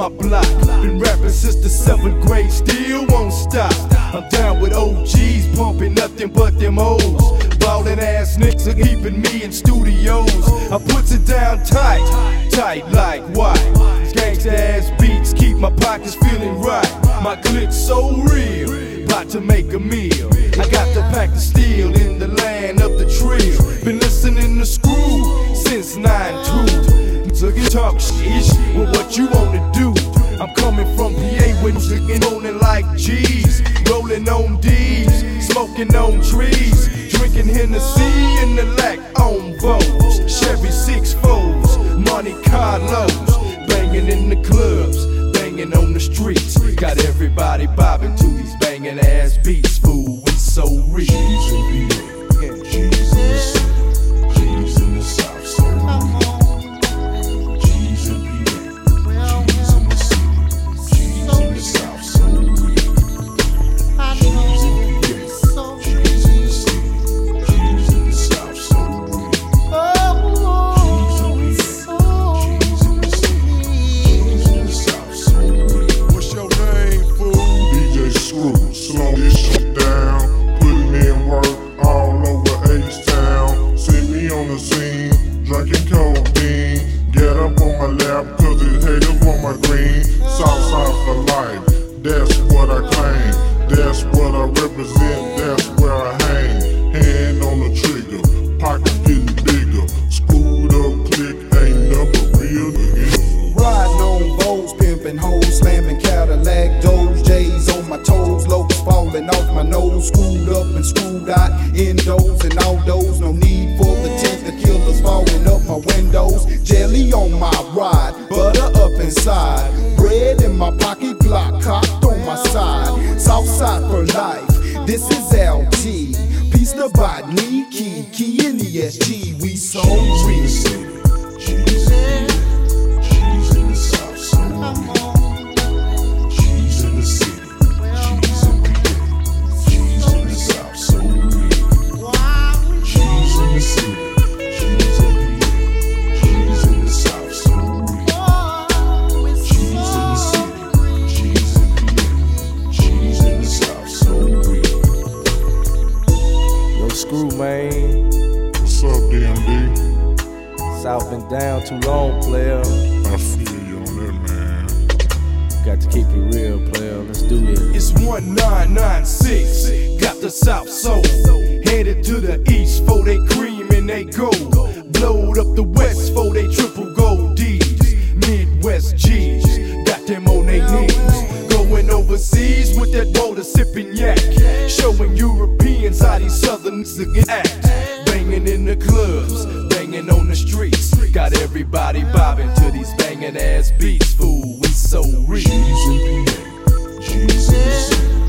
my block. Been rapping since the seventh grade, still won't stop. I'm down with OGs, pumping nothing but them O's. Ballin' ass niggas are keeping me in studios. I put it down tight, tight like why? Gangsta ass beats keep my pockets feeling right. My clips so real, about to make a meal. I got the pack of steel in the land of the trill. Been listening to Screw since 9 2 nigga talk shit with what you wanna do. I'm coming from PA with chicken on it like G's, rolling on D's, smoking on trees, drinking Hennessy in the lack on boats, Chevy six fours, Monte Carlos, banging in the clubs, banging on the streets, got everybody bobbing to these banging ass beats. Life, that's what I claim. That's what I represent, that's where I hang. Hand on the trigger, pocket getting bigger. Screwed up click, ain't nothing real nigga. Riding on Vogues, pimping hoes, slamming Cadillac doors, J's on my toes, locusts falling off my nose, screwed up and screwed out, indoors and outdoors. No need for the tent, the killers falling up my windows. Jelly on my ride, butter up inside, bread in my pocket, South been down too long, player. I feel you on that, man. Got to keep it real, player. Let's do this. It's 1996. Got the South Soul. Headed to the east for they cream and they gold. Blowed up the west for they triple gold D's. Midwest G's. Got them on their knees. Going overseas with that water sipping yak. Showing Europeans how these southerners act. Banging in the clubs, banging on the streets. Got everybody bobbing to these banging ass beats. Fool, we so real. G's and PA,